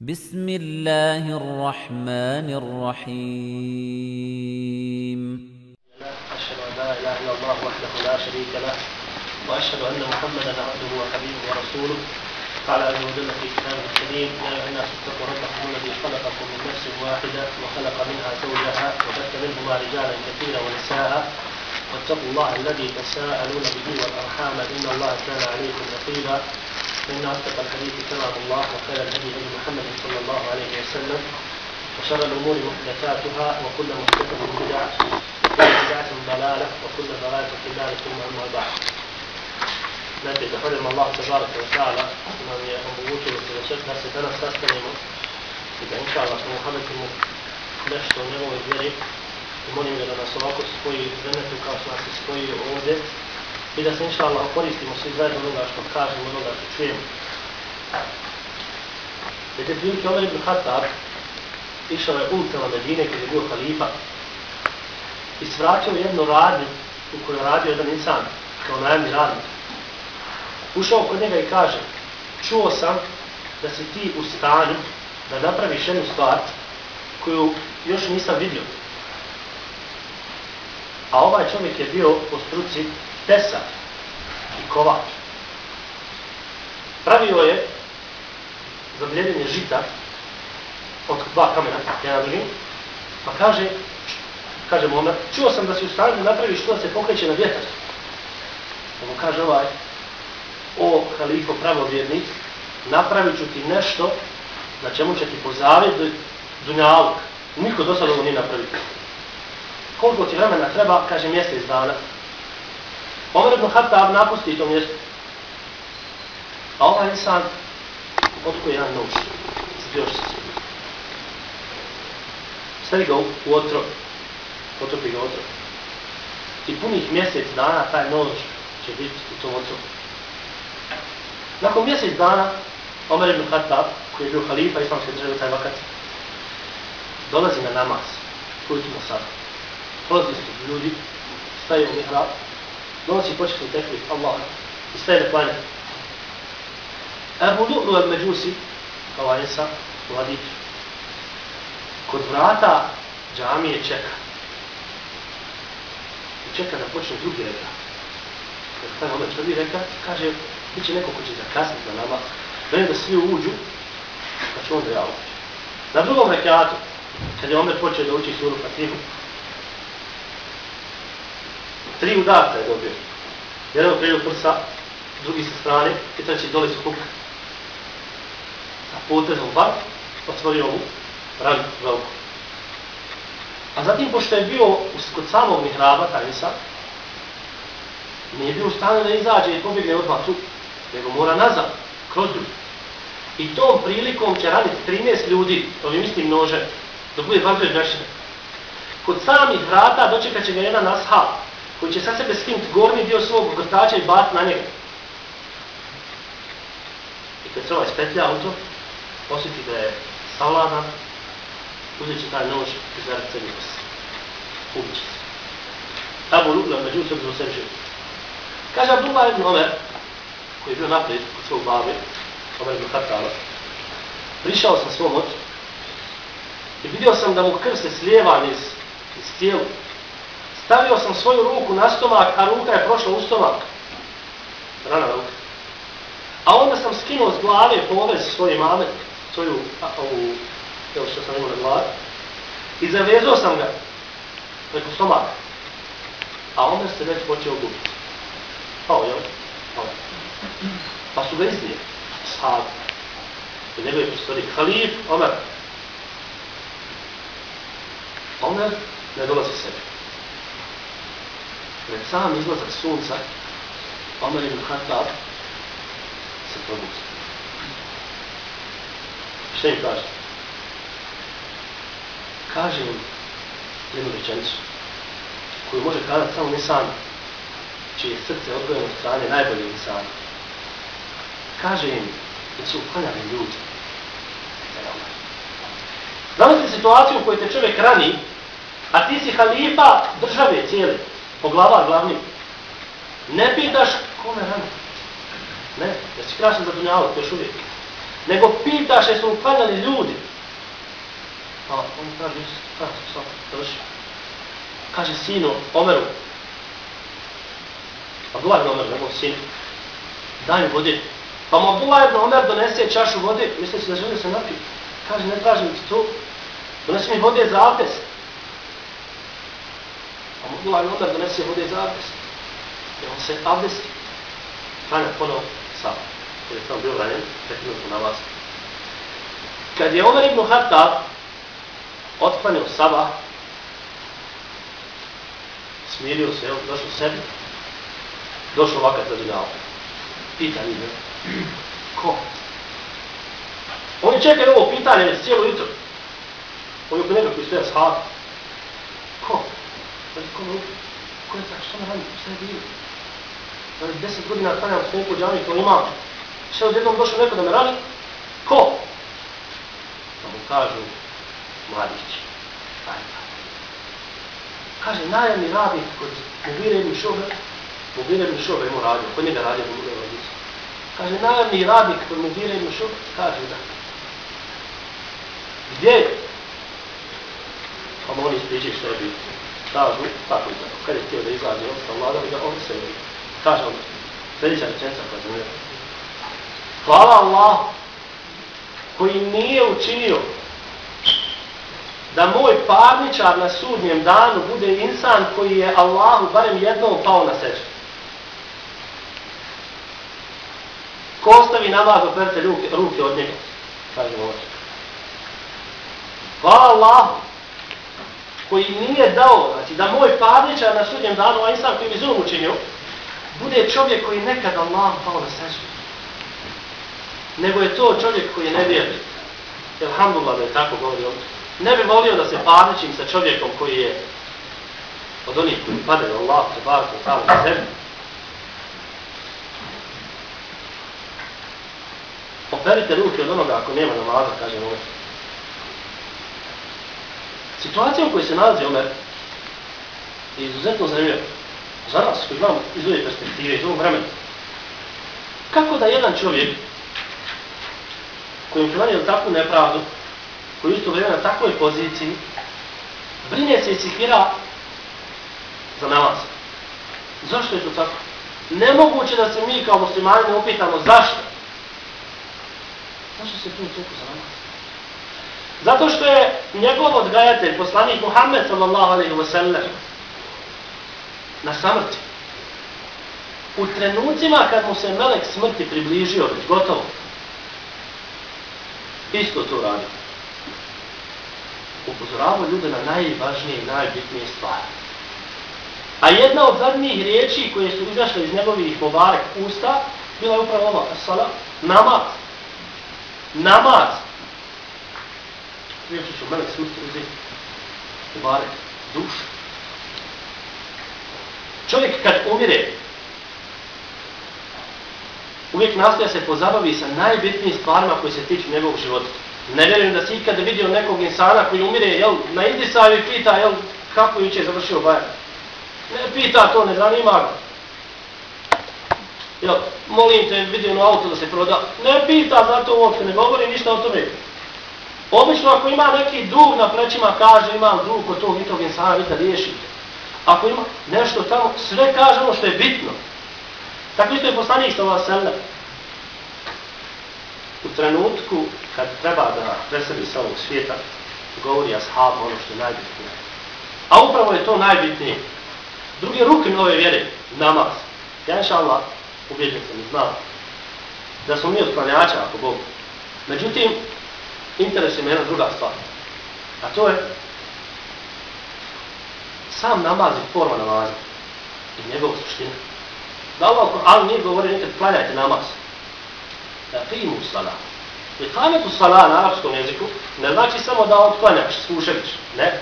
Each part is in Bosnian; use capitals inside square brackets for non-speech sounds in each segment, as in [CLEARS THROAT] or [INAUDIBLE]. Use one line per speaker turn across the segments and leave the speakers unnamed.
بسم الله الرحمن الرحيم.
أشهد أن لا إله إلا الله وحده لا شريك له وأشهد أن محمدا عبده وحبيبه ورسوله. قال عز وجل في كتابه الكريم يا أيها الناس اتقوا ربكم الذي خلقكم من نفس واحدة وخلق منها زوجها وبث منهما رجالا كثيرا ونساء واتقوا الله الذي تساءلون به والأرحام إن الله كان عليكم رقيبا. فإن أصدق الحديث كلام الله وخير الهدي هدي محمد صلى الله عليه وسلم وشر الأمور محدثاتها وكل محدثة بدعة وكل بدعة ضلالة وكل ضلالة في النار ثم أما بعد. Znači, zahvaljujem Allah tabarak wa ta'ala što nam je omogućio da se danas sastanemo i da inša Allah smo uhabetimo nešto u njegovoj vjeri molim ga da nas ovako spoji u kao što nas se spoji ovdje i da se inša Allah koristimo svi zajedno onoga što kažemo, onoga što čujemo. Vidite, prilike Omer ibn Khattab išao je ulicama Medine kada je bio halifa i svraćao jednu radnju u kojoj je radio jedan insan kao najemni radnik. Ušao kod njega i kaže, čuo sam da si ti u stanju da napraviš jednu stvar koju još nisam vidio. A ovaj čovjek je bio po struci tesar i kovač. Pravio je za bljedenje žita od dva kamena, jedan drugim, pa kaže, kaže mu čuo sam da si u stanju napraviš to da se pokreće na vjetar. Pa mu kaže ovaj, o halifo pravovjernik, napravit ću ti nešto na čemu će ti pozavjeti dunjalog. Niko do sada ovo nije napravio. Koliko ti vremena treba, kaže mjesec dana. Omer ibn Khattab napusti to mjesto. A ovaj insan otko jedan nož. Zbioš se sve. Stavi ga u otro. Potopi ga otro. I punih mjesec dana taj nož će biti u tom otrovu. Nakon mjesec dana, Omer ibn Khattab, koji je bio halifa islamske države taj vakat, dolazi na namaz, koji mu sada. Prolazi ljudi, staje u mihrab, donosi početni tekbir, Allaha i staje da klanja. Ebu Lu'lu al Međusi, kao Anisa, mladić, kod vrata džamije čeka. I čeka da počne drugi reka. Kad taj Omer ono prvi reka, kaže, Biće neko ko će zakasniti na namaz, da da svi uđu, pa će onda ja uđu. Na drugom rekatu, kad je Omer počeo da uči suru Fatihu, tri udarca je dobio. Jedan okrenuo prsa, drugi sa strane, i treći dole su kuka. Sa potezom bar, otvorio ovu ranu veliku. A zatim, pošto je bio kod samog mihraba, taj nisam, nije bio u stanu da izađe i pobjegne odmah tu, nego mora nazad, kroz ljudi. I tom prilikom će raditi 13 ljudi, to mi mislim nože, da bude bazuje dešine. Kod samih vrata dočekat će ga jedan ashab, koji će sa sebe skinuti gornji dio svog grtača i bat na njega. I kad se ovaj spetlja auto, osjeti da je savladan, uzet će taj nož i zaradi sebi vas. Ubit se. Abu Lugla, među se za sebi živi. Kaže Abdullah ibn Omer, koji je bio naprijed kod svog babi, Omer ibn Khattala, prišao sam svom ocu i vidio sam da mu krv se slijeva iz, iz tijela. Stavio sam svoju ruku na stomak, a ruka je prošla u stomak. Rana ruka. A onda sam skinuo s glave povez svoje mame, svoju, a, ovu, evo što sam imao na glavi, i zavezao sam ga preko stomaka. A onda se već počeo gubiti. Pao, jel? Pao. Pa su ga Sad. sahabi. I nego je postali halif, Omer. Omer ne dolazi sebi. Pred sam izlazak sunca, Omer ibn Khattab se probuzi. Šta im kaže? Kaže im jednu rečenicu koju može kazati samo Nisan, čije srce odgojeno od strane najbolje sam kaže im da su uklanjali ljudi. Zamislite situaciju u kojoj te čovjek rani, a ti si halifa države cijele, po glava glavni. Ne pitaš kome rani. Ne, da si krašan za dunjavu, to još uvijek. nego pitaš jesu mu klanjali ljudi. A on kaže, kako sam završio. Kaže sinu, Omeru, Abdullah ibn Omer, njegov sin, daj mi vode. Pa mu Abdullah ibn Omer donese čašu vode, misli se da želi se napiti. Kaže, ne tražim ti to, donesi mi vode za abdest. Pa mu Abdullah ibn donese vode za abdest. I on se abdesti. Klanja ponovo sa, jer je tamo bio ranjen, prekinuto na vas. Kad je Omer ibn Hattab otklanio Saba, smirio se, došao sebi, došao ovakav za dunjavu. Pita njih, [CLEARS THROAT] ko? Oni čekaju ovo pitanje cijelo jutro. Oni oko nekako stoja shati. Ko? Znači, ko je Ko je tako? Što me radi? Šta je bilo? Znači, deset godina klanjam s neku džami, to imam. Šta je odjednom došao neko da me radi? Ko? Pa mu kažu, mladić. Ajde. Pa. Kaže, najemni radnik kod Mubire ibn Šobe, Mubire ibn Šobe mu radio, kod njega radio Mubire ibn Šobe. Kaže, najemni radnik kod Mubire ibn Šobe, kaže da. Gdje je? Pa mu oni ispričaju što je bilo. Kažu, tako je tako, kad je htio da izlazi od sa vladom, da on se vidi. Kaže on, sljedeća rečenca koja se njega. Hvala Allah, koji nije učinio da moj parničar na sudnjem danu bude insan koji je Allahu barem jednom pao na seđu. Ko ostavi namaz, operte ruke, ruke od njega, kaže ovo. Hvala Allahu, koji nije dao, znači da moj parničar na sudnjem danu, a insan koji mi zulom učinio, bude čovjek koji nekad Allah pao na sežu. Nego je to čovjek koji je nevjernik. Elhamdulillah da je tako govorio ne bi volio da se parničim sa čovjekom koji je od onih koji padaju Allah, te barku to pravo na zemlju. Operite ruke od onoga ako nema namaza, kaže Omer. Situacija u kojoj se nalazi Omer je izuzetno zanimljiva. Za nas koji imamo iz ove perspektive, iz ovog vremena. Kako da jedan čovjek koji je takvu nepravdu, koji je isto vrijeme na takvoj poziciji, brine se i cikira za namaz. Zašto je to tako? Nemoguće da se mi kao muslimani ne upitamo zašto. Zašto se tu toliko za namaz? Zato što je njegov odgajatelj, poslanik Muhammed sallallahu alaihi wa sallam, na samrti. U trenucima kad mu se melek smrti približio, već gotovo, isto to radio upozoravao ljude na najvažnije i najbitnije stvari. A jedna od zadnjih riječi koje su izašle iz njegovih mobarek usta, bila je upravo ova, sala, namaz. Namaz. Prije što ću melek smrti uzeti. u bare dušu. Čovjek kad umire, uvijek nastoja se pozabavi sa najbitnijim stvarima koje se tiču njegovog života. Ne vjerujem da si ikada vidio nekog insana koji umire, jel, na Idisaju i pita, jel, kako juče završio bajan. Ne pita to, ne zanima ga. Jel, molim te, vidio na ono auto da se proda. Ne pita, zato uopšte ne govori ništa o tome. Obično ako ima neki dug na plećima, kaže imam dug kod tog i tog insana, vi kad riješite. Ako ima nešto tamo, sve kaže ono što je bitno. Tako isto je poslanik što vas sele. u trenutku kad treba da preseli sa ovog svijeta, govori ashab ono što je najbitnije. A upravo je to najbitnije. Drugi ruke ove vjere, namaz. Ja inša Allah, ubjeđen sam i znam, da smo mi od klanjača, ako Bog. Međutim, interesuje me jedna druga stvar. A to je sam namaz i forma namaza i njegov suština. Da ovo, ali nije govorio nikad klanjajte namaz aqimu salat. Ikametu salat na arapskom jeziku ne znači samo da otklanjaš, slušajuć. Ne.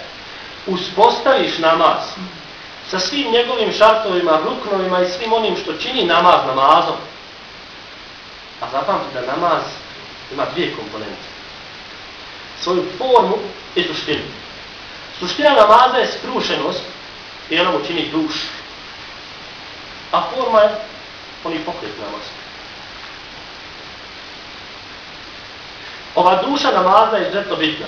Uspostaviš namaz sa svim njegovim šartovima, ruknovima i svim onim što čini namaz namazom. A zapamtite da namaz ima dvije komponente. Svoju formu i suštinu. Suština namaza je skrušenost i ona mu čini duš. A forma je oni pokret namaza. ova duša namaza je izuzetno bitna.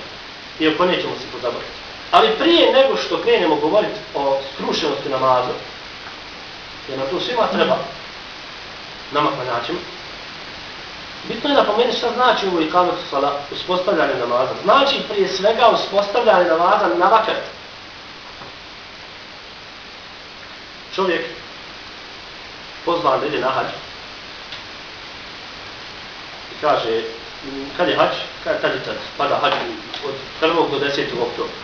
I oko nećemo se pozabaviti. Ali prije nego što krenemo govoriti o skrušenosti namaza, jer na to svima treba, nama pa klanjačima, bitno je da pomeni šta znači ovo i kamatu sala, uspostavljanje namaza. Znači prije svega uspostavljanje namaza na vakat. Čovjek pozvan da ide na hađ i kaže, kad je hađ? Kad je tad i tad, pada hađ od 1. do 10. oktobra.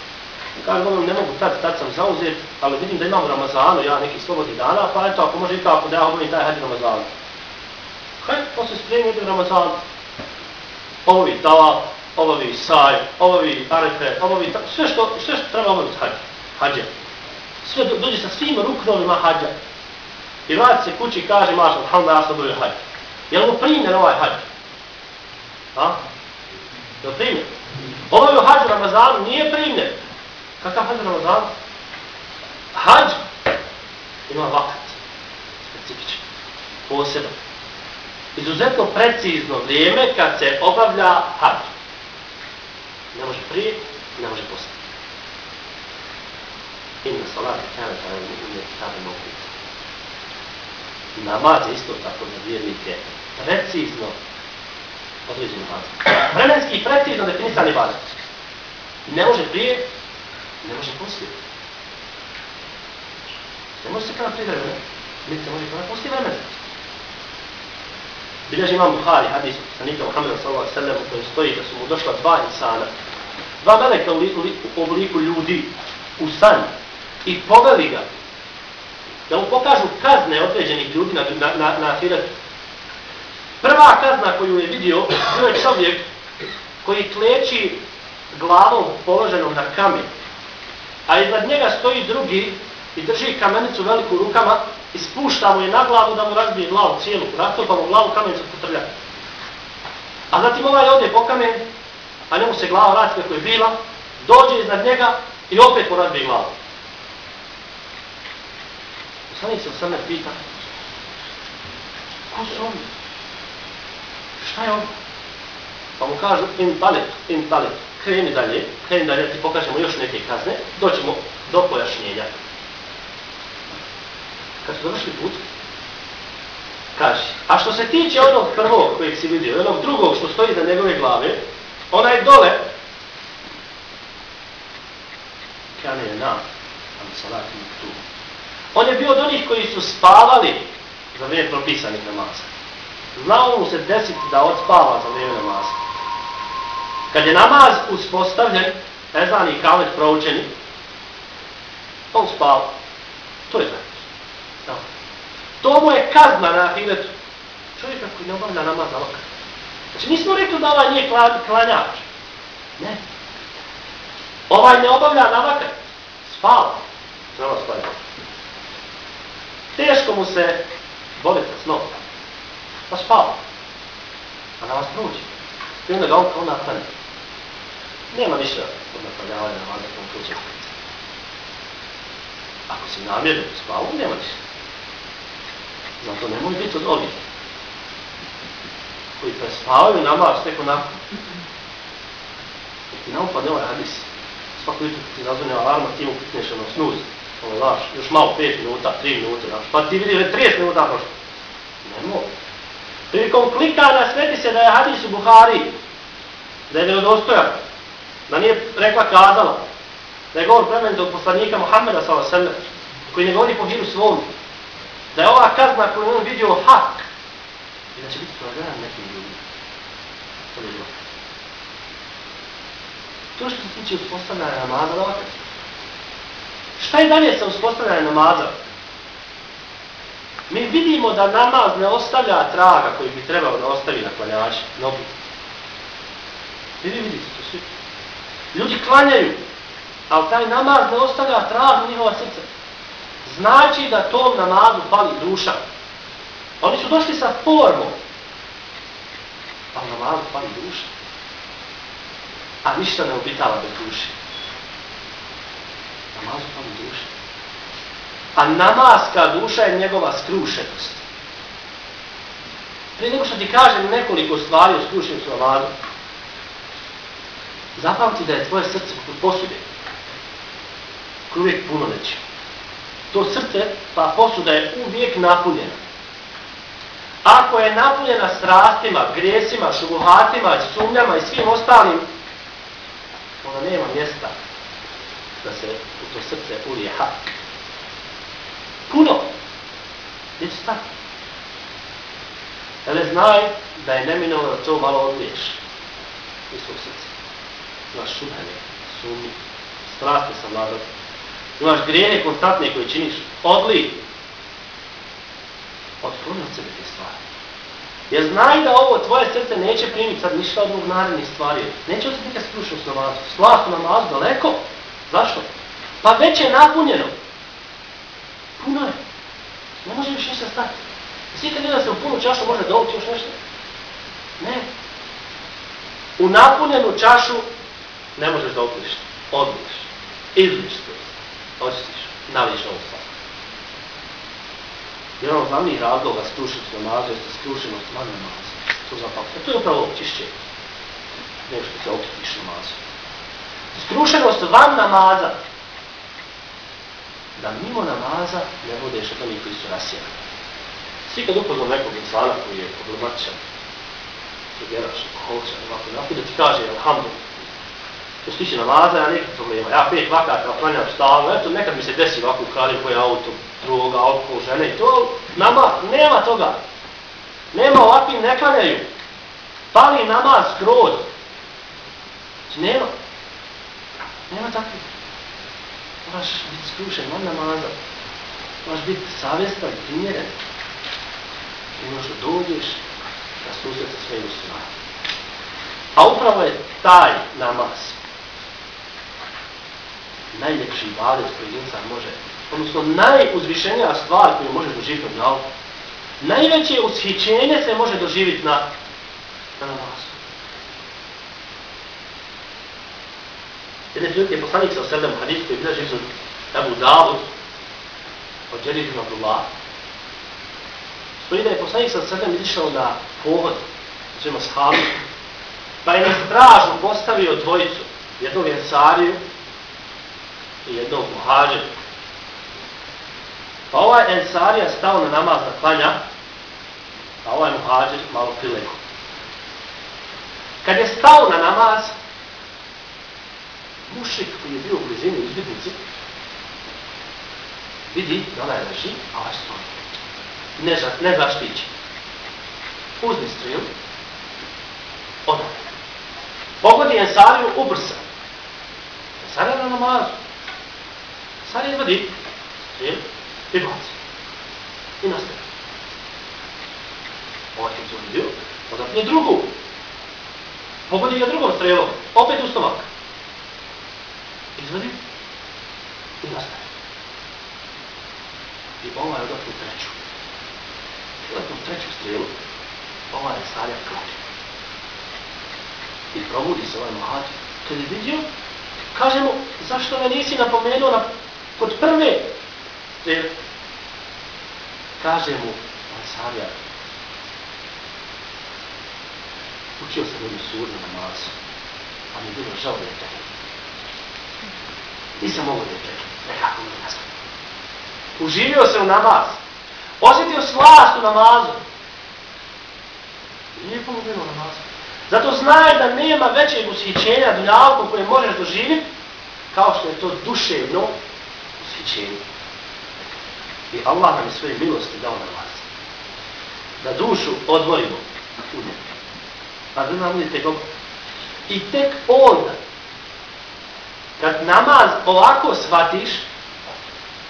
Kaže, ono, ne mogu tad, tad sam zauzet, ali vidim da imam Ramazanu, ja neki slobodni dana, pa eto, ako može ikako da ja obavim taj hađ Ramazanu. Hajde, posle spremi do Ramazana. ovovi tava, ovovi saj, ovovi arefe, ovovi, sve što, sve što treba obaviti hađa. hađa. Sve do, dođe sa svim ruknovima hađa. I vrati se kući i kaže, maša, alhamdulillah, ja sam dobio hađa. Je li mu primjer ovaj hađa? A? Je li primjer? Ovaj hađa Ramazanu nije primjer. Kakav hađa Ramazan? Hađa ima vakat. Specifičan. Poseban. Izuzetno precizno vrijeme kad se obavlja hađ. Ne može prije, ne može poslije. Inna salati kana ta ne kitabe mogu. Namaz je isto tako za vjernike. Precizno određen namaz. Vremenski precizno definisan je. Ne može prije, ne može poslije. Ne može se kada prije vremena, niti može kada poslije vremena. Bilježi imam Buhari, hadis od Nika Muhammeda sallallahu alaihi sallam, u kojem stoji da su mu došla dva insana, dva meleka u, li, u obliku ljudi u san i poveli ga da mu pokažu kazne određenih ljudi na, na, na, na ahiretu. Prva kazna koju je vidio, bio je čovjek koji kleči glavom položenom na kamen a iznad njega stoji drugi i drži kamenicu veliku rukama i spušta mu je na glavu da mu razbije glavu cijelu, rastopa mu glavu, kamen se potrlja. A zatim ovaj ode po kamen, a njemu se glava vrati kako je bila, dođe iznad njega i opet mu razbije glavu. Sani se sam ne pita, ko su oni? Šta je on? Pa mu kažu, in talet, in talet kreni dalje, kreni dalje, ti pokažemo još neke kazne, doćemo do pojašnjenja. Kad su došli put, kaže, a što se tiče onog prvog kojeg si vidio, onog drugog što stoji za njegove glave, onaj dole, kane je na, tam salati tu. On je bio od onih koji su spavali za vrijeme propisanih namaza. Znao mu se desiti da odspava za vrijeme namaza. Kad je namaz uspostavljen, ezan i kamet proučeni, on spava. To je znači. To mu je kazna na ahiretu. Čovjeka koji ne obavlja namaz na vakar. Znači nismo rekli da ovaj nije klanjač. Ne. Ovaj ne obavlja na vakar. Spava. Znamo spava. Teško mu se boliti snom. Pa spava. A na vas prođe. I onda ga on kao naklanja. Nema ništa od napravljavanja na tom kućem. Ako si namjerno spavu, nema ništa. Zato nemoj biti od ovih koji prespavaju namaz tek onako. Jer Ti nam upadne ovaj hadis. Svako jutro ti nazvane alarma, ti mu kutneš ono snuz. Ono, laš, još malo 5 minuta, 3 minuta, znaš. Pa ti vidi već 30 minuta prošlo. Nemoj. Prilikom klikanja sveti se da je hadis u Buhari, da je vjerodostojan, da nije rekla kazala, da je govor premen do poslanika Muhammeda s.a.v. koji ne govori po hiru svom, da je ova kazna koju on vidio hak i da će biti provedena nekim ljudima. To je bilo. To što se tiče uspostavljanja namaza, da ovakav. Šta je dalje sa uspostavljanjem namaza? Mi vidimo da namaz ne ostavlja traga koji bi trebao da ostavi na klanjači, nogu. Vidi, vidite to svi. Ljudi klanjaju, ali taj namaz ne ostavlja trag u njihova srca. Znači da tom namazu pali duša. Oni su došli sa formom, a u namazu pali duša. A ništa ne obitava bez duše. Namazu fali duša. A namaska duša je njegova skrušenost. Prije nego što ti kažem nekoliko stvari o skrušenosti namazu, Zapamti da je tvoje srce kod posude. Koje uvijek puno neće. To srce, pa posuda je uvijek napunjena. Ako je napunjena strastima, grijesima, šubuhatima, sumnjama i svim ostalim, ona nema mjesta da se u to srce ulije hak. Puno. Gdje će stati? Ele, znaj da je neminovno da to malo odliješ iz svog srca. Znaš šubhene, sumnje, strasti sa vladom. Imaš grijene konstantne koje činiš. Odli. Otkloni od sebe te stvari. Jer znaj da ovo tvoje srce neće primiti sad ništa od ovog narednih stvari. Neće osjeti nikad skrušenost namazu. Slast u namazu daleko. Zašto? Pa već je napunjeno. Puno je. Ne može više ništa stati. Svi kad da se u punu čašu može dobiti još nešto? Ne. U napunjenu čašu ne možeš dobiti ništa. Odliš. Izliš se. Očistiš. Naviš ovu stvar. Jedan od glavnih razloga skrušenost namaza jeste skrušenost van namaza. To zapamte. To je upravo očišćenje. Nego što se okitiš namazu. Skrušenost van namaza. Da mimo namaza ne budeš od onih koji su rasijani. Svi kad upoznam nekog insana koji je problematičan, sugeraš, hoća, ovako, ovako, da ti kaže, alhamdulillah, što se tiče namaza, ja nekih problema. Ja pet vakata klanjam stalno, eto nekad mi se desi ovako ukradim koji auto, droga, alkohol, žene i to, nama nema toga. Nema ovakvim, ne klanjaju. Pali namaz skroz. Znači nema. Nema takvih. Moraš biti skrušen, man namaza. Moraš biti savjestan, primjeren. I možeš da dođeš da susret sa svojim stvarima. A upravo je taj namaz najljepši ibadet koji insan može, odnosno najuzvišenija stvar koju može doživjeti od nauka. Najveće ushićenje se može doživjeti na, na namazu. Jedne prilike je poslanik sa sredem hadith koji je bilježi su Ebu Davud od Džerid ibn Abdullah. Stoji da je poslanik sa sredem izišao na pohod svima shabu, pa je na stražu postavio dvojicu, jednog ensariju i jednog muhađe. Pa ovaj ensarija stao na namaz da klanja, a ovaj muhađer malo prilego. Kad je stao na namaz, mušik koji je bio u blizini izbjednici, vidi da ona je leži, a ovaj stoji. Ne, za, ne zaštići. Uzmi striju, odavljaj. Pogodi Ensariju ubrsa. Ensarija na namazu. Ensarija izvadi striju i baci. I nastavi. Ovaj je zvodio, odapne drugu. Pogodi ga drugom strelom, opet u stomak izvadi i nastavi. I ova je odakle treću. Odakle treću strelu, ova je starija kladi. I probudi se ovaj muhađ. Kad je vidio, kaže mu, zašto me nisi napomenuo na, kod prve jer Kaže mu, Ansarija, učio sam jednu surnu namazu, a mi je bilo žao da je tako. Nisam mogu da je čekam. Nekako mi je. Uživio se u namaz. Osjetio slast u namazu. Lijepo mu bilo namazu. Zato znaj da nema većeg ushićenja dunjavkom koje možeš doživjeti kao što je to duševno ushićenje. I Allah nam je svoje milosti dao na vas. Da dušu odvojimo u njegu. Pa da nam budete dobro. I tek onda kad namaz ovako shvatiš,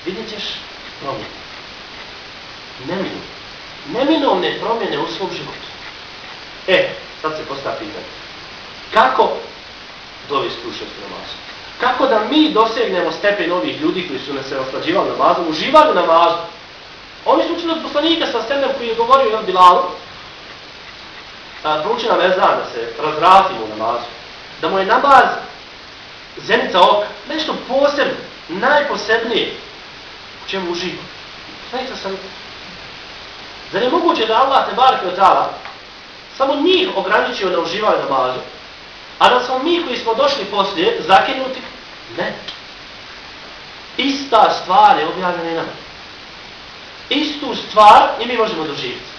vidjet ćeš promjene. Neminovne. Neminovne promjene u svom životu. E, sad se postav pitanje. Kako dovesti kruševsku namazu? Kako da mi dosegnemo stepen ovih ljudi koji su se oslađivali namazom, uživali namazu? Oni su učili od poslanika sa sredem koji je govorio jedan Bilalu, pruči nam ezan da se razvratimo u namazu, da mu je namaz zenica oka, nešto posebno, najposebnije, u čemu uživa. Zenica sam. Zar je moguće da Allah te barke od samo njih ograničio da uživaju namazu, A da smo mi koji smo došli poslije zakinuti, ne. Ista stvar je objavljena i nama. Istu stvar i mi možemo doživjeti.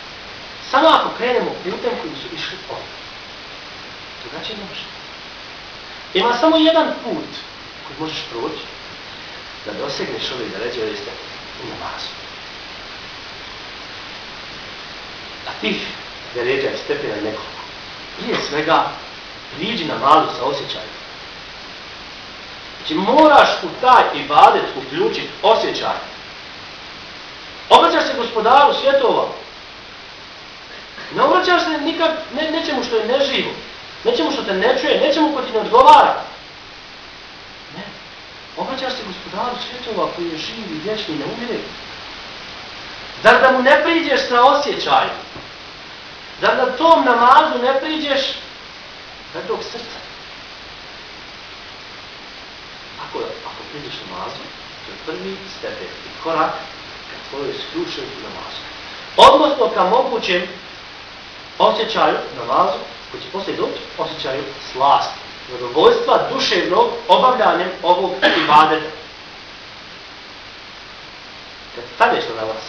Samo ako krenemo putem koji su išli oni. Drugačije ne može. Ima samo jedan put koji možeš proći da dosegneš ove zaređe ove stepene u namazu. A tih deređa i stepena nekoliko. Prije svega, priđi na malu sa osjećajem. Znači, moraš u taj ibadet uključiti osjećaj. Obraćaš se gospodaru svjetova. Ne obraćaš se nikad ne, nečemu što je neživo. Nečemu što te ne čuje, nečemu ko ti ne odgovara. Ne. Obraćaš se gospodaru svjetova koji je živ i vječni, ne umire. Zar da mu ne priđeš sa osjećajem? Zar da tom namazu ne priđeš tvrdog srca? Ako, ako priđeš namazu, to je prvi stepen i korak ka tvojoj skrušenju namazu. Odnosno ka mogućem osjećaju namazu, koji će poslije doći, osjećaju slast, zadovoljstva duševnog obavljanjem ovog ibadeta. Kad staneš na namaz,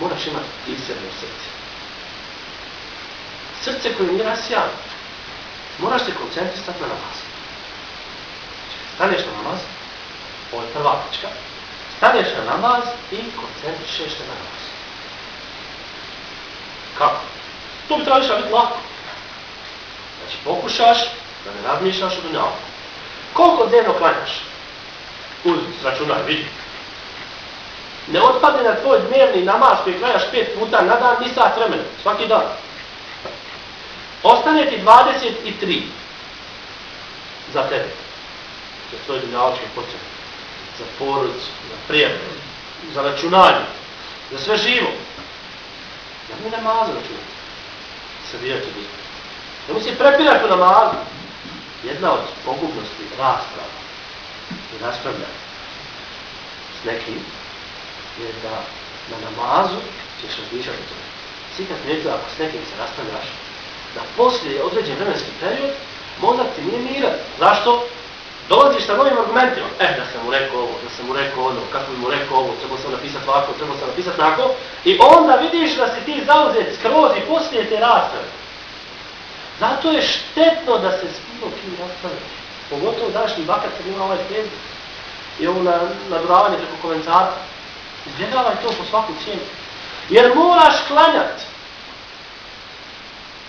moraš imati isredno srce. Srce koje nije rasijano. Moraš se koncentrisati na namaz. Staneš na namaz, ovo je prva tačka, staneš na namaz i koncentrišeš se na namaz. Kako? To bi trebalo biti lako. Znači, pokušaš da ne razmišljaš o dunjavu. Koliko dnevno klanjaš? Uzmi, sračunaj, vidi. Ne otpadne na tvoj dnevni namaz koji klanjaš pet puta na dan, ni sat vremena, svaki dan. Ostane ti 23 za tebe. Za svoje dunjavačke potrebe. Za porodicu, za prijatelj, za računanje, za sve živo. Ja mi namaza računati. Srbija će biti. Da mi se prepiraš u namazu. Jedna od pogubnosti rasprava i raspravljanja s nekim je da na namazu ćeš razmišljati o tome. Sikad ako s nekim se raspravljaš, da poslije određen vremenski period, mozak ti nije miran. Zašto? Dolaziš sa novim argumentima. E, da sam mu rekao ovo, da sam mu rekao ono, kako bi mu rekao ovo, trebao sam napisati ovako, trebao sam napisati tako. I onda vidiš da si ti zauzet skroz i poslije te rasprave. Zato je štetno da se s bilo kim raspravljaš. Pogotovo današnji bakat kad ima ovaj Facebook i ovo na, naduravanje preko komentara. Izgledavaj to po svaku cijenu. Jer moraš klanjati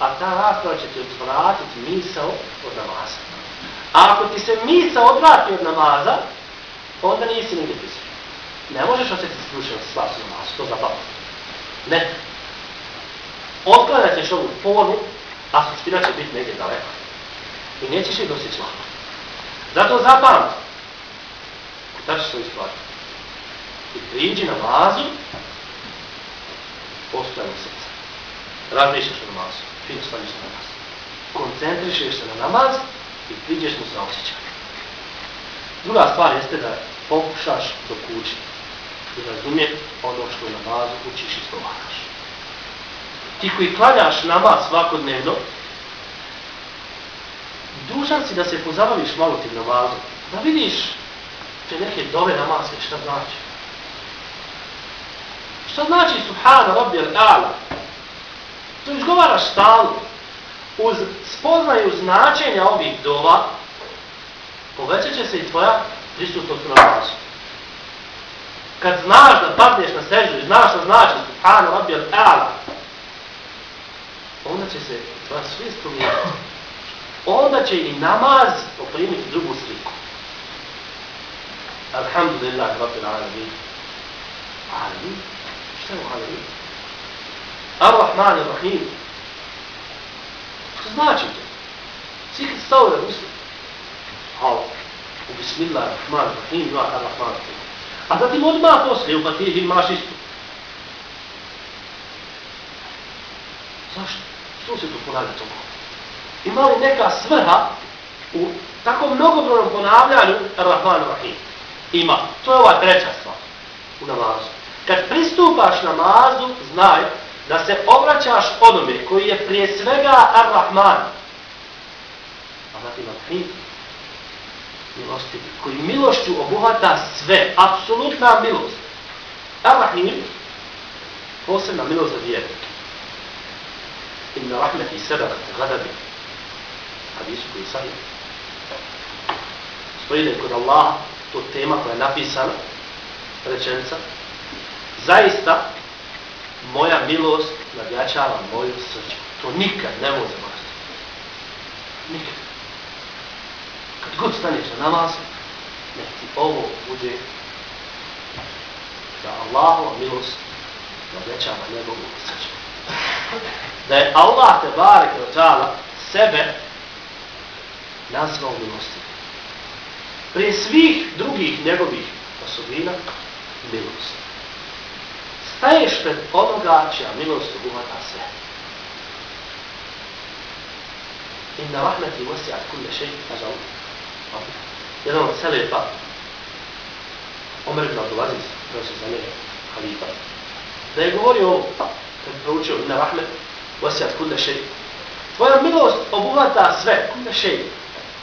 pa ta rasprava će ti odvratiti misao od namaza. A ako ti se misao odvrati od namaza, onda nisi nigdje pisao. Ne možeš osjetiti slušan slas namazu, to zabavno. Ne. Otklanjat ćeš ovu formu, a suština će biti negdje daleko. I nećeš je dosjeći lako. Zato zapamti. Da ćeš svoju stvar. I priđi na mazu, srce. srca. Razmišljaš o namazu, ti stanjiš pa na namaz. Koncentrišeš se na namaz i priđeš mu sa osjećanjem. Druga stvar jeste da pokušaš do kući i razumijeti ono što u namazu učiš i stovaraš. Ti koji klanjaš namaz svakodnevno, dužan si da se pozabaviš malo tim namazom. Da vidiš te neke dove namaze, šta znači. Šta znači Subhana Rabbi al-A'la? To izgovaraš stalno. Uz spoznaju značenja ovih dova, povećat će se i tvoja prisutnost na namazu. Kad znaš da padneš na sežu i znaš što znači Subhanu Rabbi al-A'la, onda će se tvoja svijest promijeniti. Onda će i namaz poprimiti drugu sliku. Alhamdulillah, Rabbil Alamin. Ali, Šta je u Alamin? Ar-Rahman Ar-Rahim. Što znači to? Svi kad stao da misli, halo, u Bismillah, Ar-Rahman Ar-Rahim, dva Ar-Rahman Ar-Rahim. A zatim odmah poslije u Fatihi imaš isto. Zašto? Što se tu ponavlja toliko? Ima li neka svrha u tako mnogobronom ponavljanju Ar-Rahman Ar-Rahim? Ima. To je ova treća stvar u namazu. Kad pristupaš namazu, znaj da se obraćaš onome koji je prije svega Ar-Rahman, zatim Rahim, milosti, koji milošću obuhata sve, apsolutna milost. Ar-Rahim, posebna milost za vjernike. Inna rahmeti seberat gadabi. Hadisu koji sam je. Stoji da je kod Allaha to tema koja je napisana, rečenica, zaista moja milost nadjačava moju srđu. To nikad ne može zaboraviti. Nikad. Kad god staneš na namaz, nek ti ovo bude da Allahova milost nadjačava njegovu srđu. Da je Allah te barek od sebe nazvao milostivim. Prije svih drugih njegovih osobina, milost staješ pred onoga čija milost obuhvata sve. Inna rahmeti wasi'at kulle šeji, kaže Allah. Jedan od Selefa, Omer ibn Abdulaziz, koji se za njega halifa, da je govorio ovo, kad je proučio Inna rahmet wasi'at kulle šeji. Tvoja milost obuhvata sve, kulle šeji.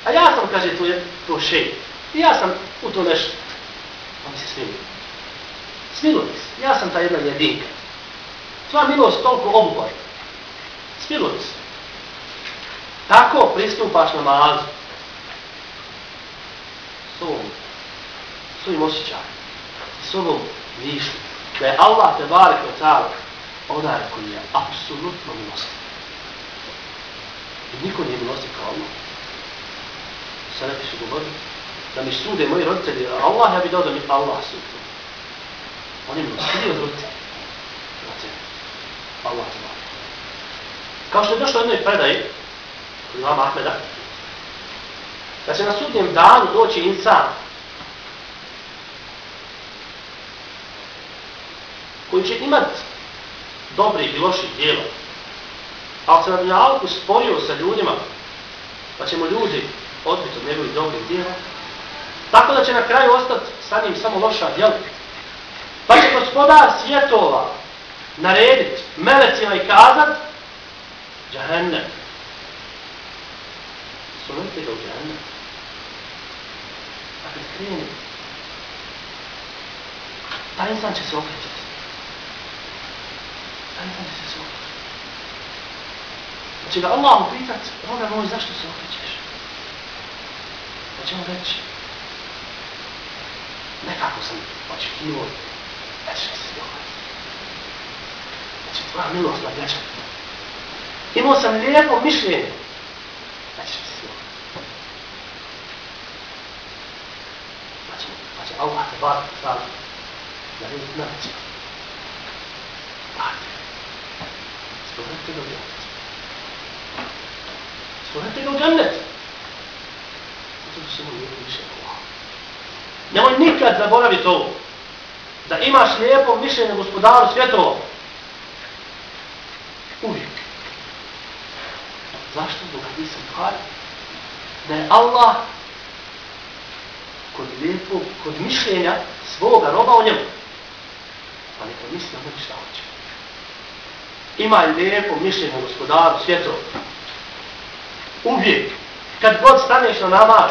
A ja sam, kaže, to je to šeji. I ja sam u to nešto. Pa On se smilio. Smiluj se. Ja sam ta jedna jedinka. Tvoja milost toliko obuhvaj. Smiluj se. Tako pristupaš na mazu. S ovom, s ovim osjećajem. S mišlju. Da je Allah te barek od cala onaj koji je apsolutno milostiv. I niko nije milostiv kao Allah. Sada ti su govorili da mi sude moji roditelji, Allah ja bi dao da mi Allah sude. On je milostiviji od roditelja. Allah te mali. Kao što je došlo jednoj predaji, kod imama Ahmeda, da će na sudnjem danu doći insan koji će imat dobri i loših dijela, ali se na dunjalku sporio sa ljudima, pa ćemo ljudi odbiti od njegovih dobrih dijela, tako da će na kraju ostati sa njim samo loša djela. Pa će gospodar svjetova narediti melecima i kazat džahennem. Sunite ga u džahennem. A kad krene, taj insan će se okrećati. Taj pa insan će se okrećati. Znači pa ga Allah upitat, Boga moj, zašto se okrećeš? Pa će on reći, nekako sam očekivao da će se dogoditi. Znači, tvoja milost na vječan. Imao sam lijepo mišljenje da će se dogoditi. Pa će, pa će Allah te bar staviti da vidjeti na vječan. Pate da imaš lijepo mišljenje gospodaru svjetova. Uvijek. Zašto? Zbog hadisa Buhari. Da je Allah kod lijepo, kod mišljenja svoga roba o njemu. Pa neka misli na šta hoće. Ima lijepo mišljenje gospodaru svjetova. Uvijek. Kad god staneš na namaz,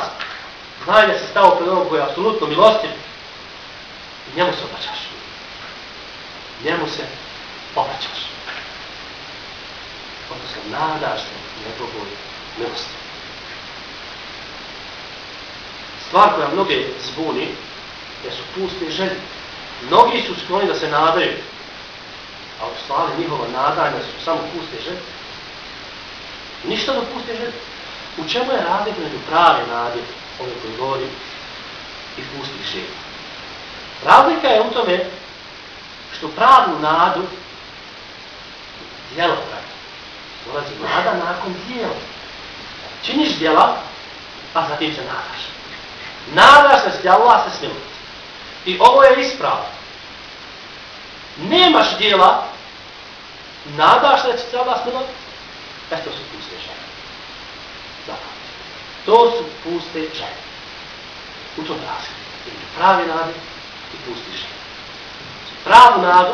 znaj da se stao pred onog koji je apsolutno milostiv, I njemu se obraćaš. Njemu se obraćaš. Odnosno, nadaš se njegovoj milosti. Stvar koja mnoge zbuni, jer su puste želje. Mnogi su skloni da se nadaju, a u stvari njihova nadanja su samo puste želje. Ništa do puste želje. U čemu je razlik među prave nade, ove koji govori, i pustih želja? Razlika je u tome što pravu nadu djelo pravi. Dolazi nada nakon djela. Činiš djela, pa zatim se nadaš. Nadaš se djela, djelova se smiluje. I ovo je ispravo. Nemaš djela, nadaš se da će se Allah smilu, e to su puste žene. Zato. To su puste žene. U tom razliku. Pravi nadi i pustiš. Pravu nadu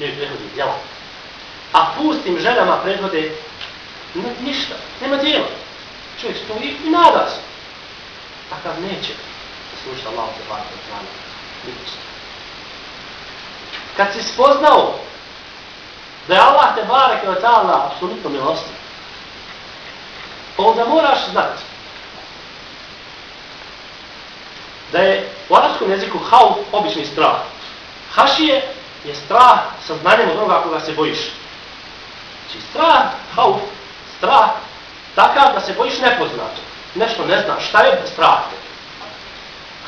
ne prehodi djela. A pustim ženama prehode ništa, nema djela. Čovjek stoji i nada se. Takav neće se slušati Allah te bar te. Kad si spoznao da je Allah te barek i ta'ala apsolutno milostiv, onda moraš znati da je u arabskom jeziku hauf obični strah. Hašije je strah sa znanjem od onoga koga se bojiš. Znači strah, hauf, strah, takav da se bojiš nepoznato. Nešto ne znaš, šta je strah?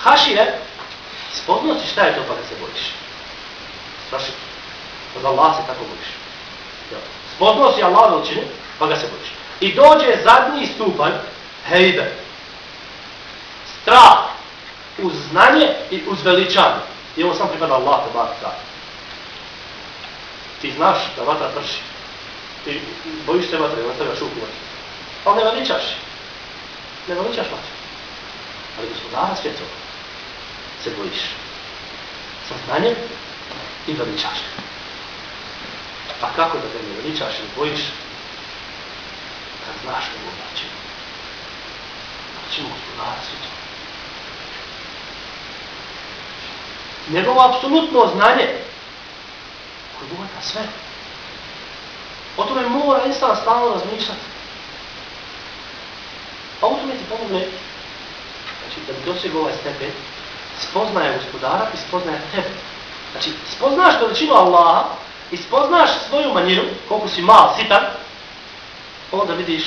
Hašije, spoznaći šta je to pa da se bojiš. Straši, od Allah se tako bojiš. Spoznao si Allah veličine, pa ga se bojiš. I dođe zadnji stupanj, hejbe, strah, uz znanje i uz veličanje. I ovo sam pripada Allah, te bar tako. Ti znaš da vatra prši. Ti bojiš se vatre, ne trebaš vatra. Pa ne veličaš. Ne veličaš vatra. Ali gospodara svjetova se bojiš. Sa znanjem i veličaš. Pa kako da te ne veličaš i bojiš? Kad znaš da je znači. Znači gospodara svjetova. Njegovo apsolutno znanje koje obuhvata sve. O tome mora instan stalno razmišljati. A u tome ti pomogne, znači da bi dosegao ovaj stepen, spoznaje gospodara i spoznaje tebe. Znači, spoznaš veličinu Allaha i spoznaš svoju manjiru, koliko si mal, sitan, onda vidiš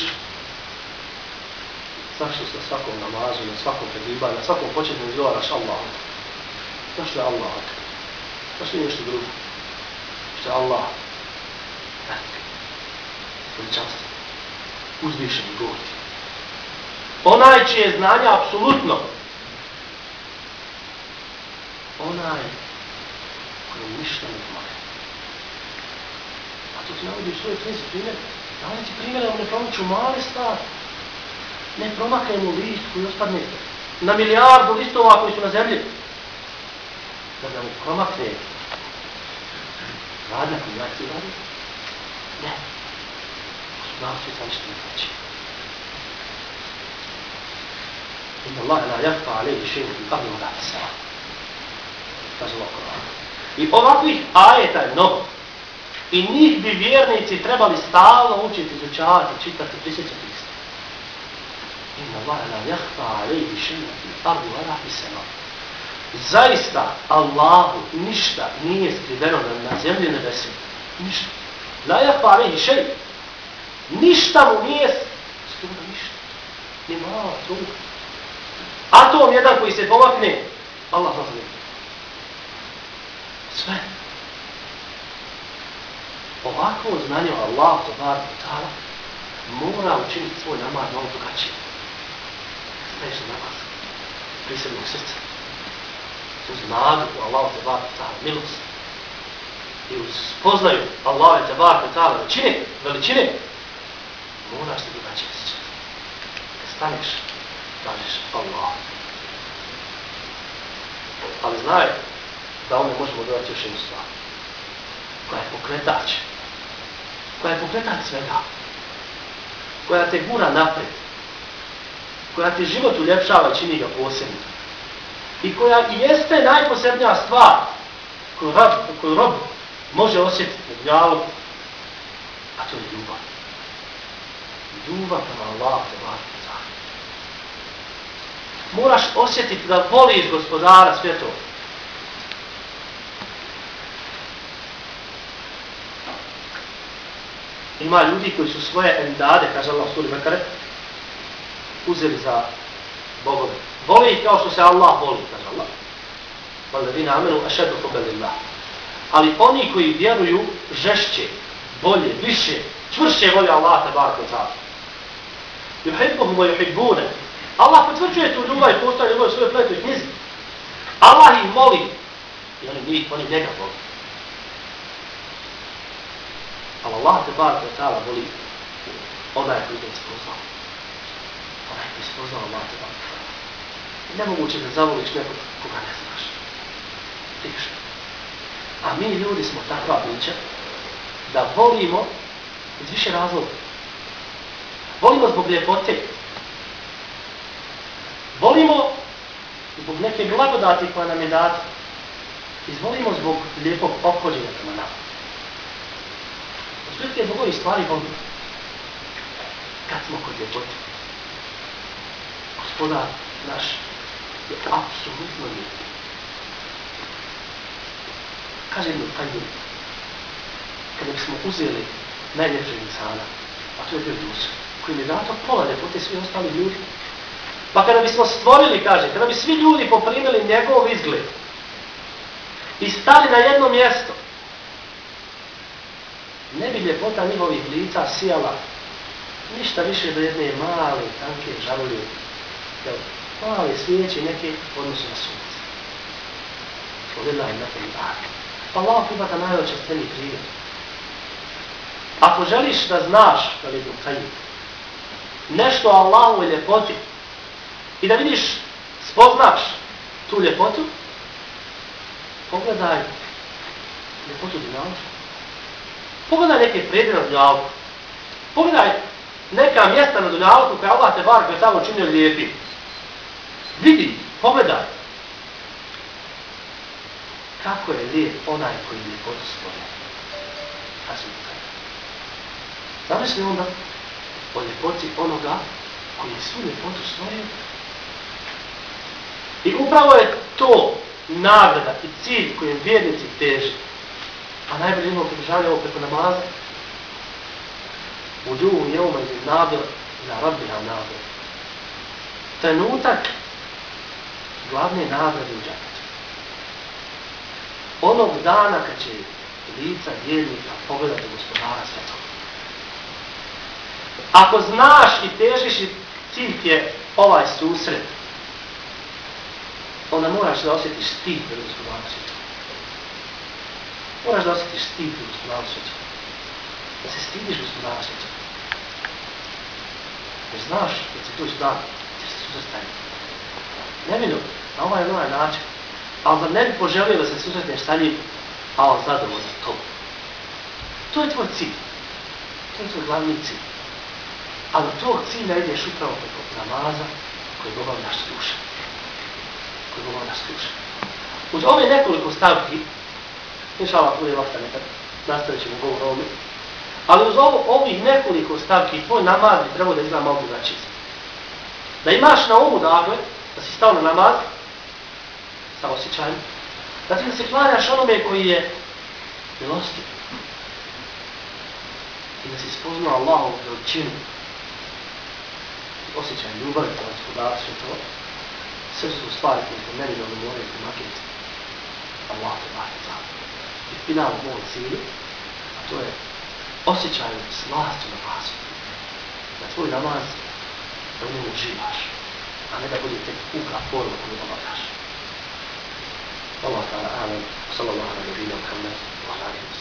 zašto se na svakom namazu, na svakom pregibanju, na svakom početnom izgovaraš Allahu. Zašto je Allah? Zašto je nešto drugo? Što je Allah? Velik. Veličanstvo. Uzvišen i gordi. Onaj čije znanje apsolutno. Onaj koji ništa ne pomaga. A to ti navodi u svojoj knjizi primjer. Navodi ti primjer, ne promaću male stvari. Ne promakajmo list koji ospadne na milijardu listova koji su na zemlji kada mu promakne radna kombinacija radi? Ne. Znao se sam što ne znači. Inna Allah la jahfa alaihi še'u i ahli wa lahti. Kaže Allah Koran. I ovakvih ajeta je mnogo. I njih bi vjernici trebali stalno učiti, izučavati, čitati, prisjećati isto. Inna Allah la jahfa alaihi še'u i ahli wa lahti zaista Allahu ništa nije skriveno na zemlji i nebesima. Ništa. La jahpa alihi šej. Ništa mu nije skriveno ništa. Ni malo truga. Atom jedan koji se pomakne, Allah zna. Sve. Ovako znanje o Allah, to bar mora učiniti svoj namaz malo drugačije. Staješ na namaz. Prisrednog srca uz nadu u Allahu te bar ta'ala milost i uz spoznaju Allahu te bar ta'ala veličine, veličine, moraš ti drugačije osjećati. Kad staneš, kažeš Allah. Ali znaj da ovdje možemo dodati još jednu stvar. Koja je pokretač. Koja je pokretač svega. Koja te gura napred. Koja ti život uljepšava i čini ga posebnim i koja i jeste najposebnija stvar koju rob, koju rob može osjetiti u dnjalu, a to je ljubav. Ljubav prema Allah te Moraš osjetiti da voliš gospodara svjetova. Ima ljudi koji su svoje endade, kaže Allah suri Mekare, uzeli za bogove. Voli ih kao što se Allah voli, kaže Allah. Valadina amenu ašedu fubelillah. Ali oni koji vjeruju žešće, bolje, više, čvršće voli Allah te ta'ala. Juhibbuhum wa juhibbune. Allah potvrđuje tu ljubav i postoje ljubav u svojoj pletoj knjizi. Allah ih voli. I oni njih, oni njega voli. Ali Allah te bar kod voli onaj koji je spoznao. Onaj koji je spoznao Allah te bar nemoguće da zavoliš nekog koga ne znaš. Tiško. A mi ljudi smo takva bića da volimo iz više razloga. Volimo zbog ljepote. Volimo zbog neke blagodati koja nam je data. Izvolimo zbog lijepog pohođenja prema nama. Zbog je zbog ovih stvari volimo. Kad smo kod ljepote. Gospodar naš je apsolutno lijep. Kaže mi Kajim, kada bismo uzeli najljepšeg insana, a to je bio duša, koji mi je dato pola ljepote svi ostali ljudi, pa kada bismo stvorili, kaže, kada bi svi ljudi poprimili njegov izgled i stali na jedno mjesto, ne bi ljepota njihovih lica sijala ništa više do jedne male, tanke, žalulje, pale svijeće neke odnosu na sunce. Odjedla je na tem dake. Pa Allah pribata najočestveniji primjer. Ako želiš da znaš, da li je nešto o Allahove i ljepoti, i da vidiš, spoznaš tu ljepotu, pogledaj ljepotu dinamika. Pogledaj neke predine na dunjalku. Pogledaj neka mjesta na dunjalku koja Allah te bar koje tamo činio lijepim. Vidi, pogledaj. Kako je lijep onaj koji ljepotu stvorio. A Zamisli onda o ljepoti onoga koji je svu ljepotu svoju. I upravo je to nagrada i cilj kojem vjernici teži. A najbolje imamo podržavanje ono ovo preko namaza. U ljubu njevoma iz nabir za rabbi nam nabir. Trenutak glavne nagrade u džanetu. Onog dana kad će lica vjernika pogledati gospodara svetoga. Ako znaš i težiš i cilj je ovaj susret, onda moraš da osjetiš stid pred gospodara svetoga. Moraš da osjetiš stid pred gospodara svetoga. Da se stidiš gospodara svetoga. Jer znaš da će tući dan, će se susretati. Ne na ovaj ili ovaj način. Ali da ne bi poželio da se susretneš sa njim, a on zadovolj za to. To je tvoj cilj. To je tvoj glavni cilj. A do tog cilja ideš upravo preko namaza koji govori naš duša. Koji govori naš duša. Uz ove nekoliko stavki inšala bude vakta nekad, nastavit ćemo govor ovome. Ali uz ovo, ovih nekoliko stavki, tvoj namaz bi trebao da izgleda malo drugačije. Da imaš na umu, dakle, da si stao na namaz, sa osjećajem, zatim da se klanjaš onome koji je milostiv. I da si spoznao Allahovu veličinu, osjećaj ljubavi, to je gospodar, sve to, sve su stvari koje po meni dobro moraju primakiti Allah te baje za. I final moj cilj, a to je osjećaj slast u namazu. Da tvoj namaz, da u njemu uživaš, a ne da bude tek puka forma koju obavljaš. Allah ta'ala, amen, sallallahu alaihi wa sallam, wa alaihi wa.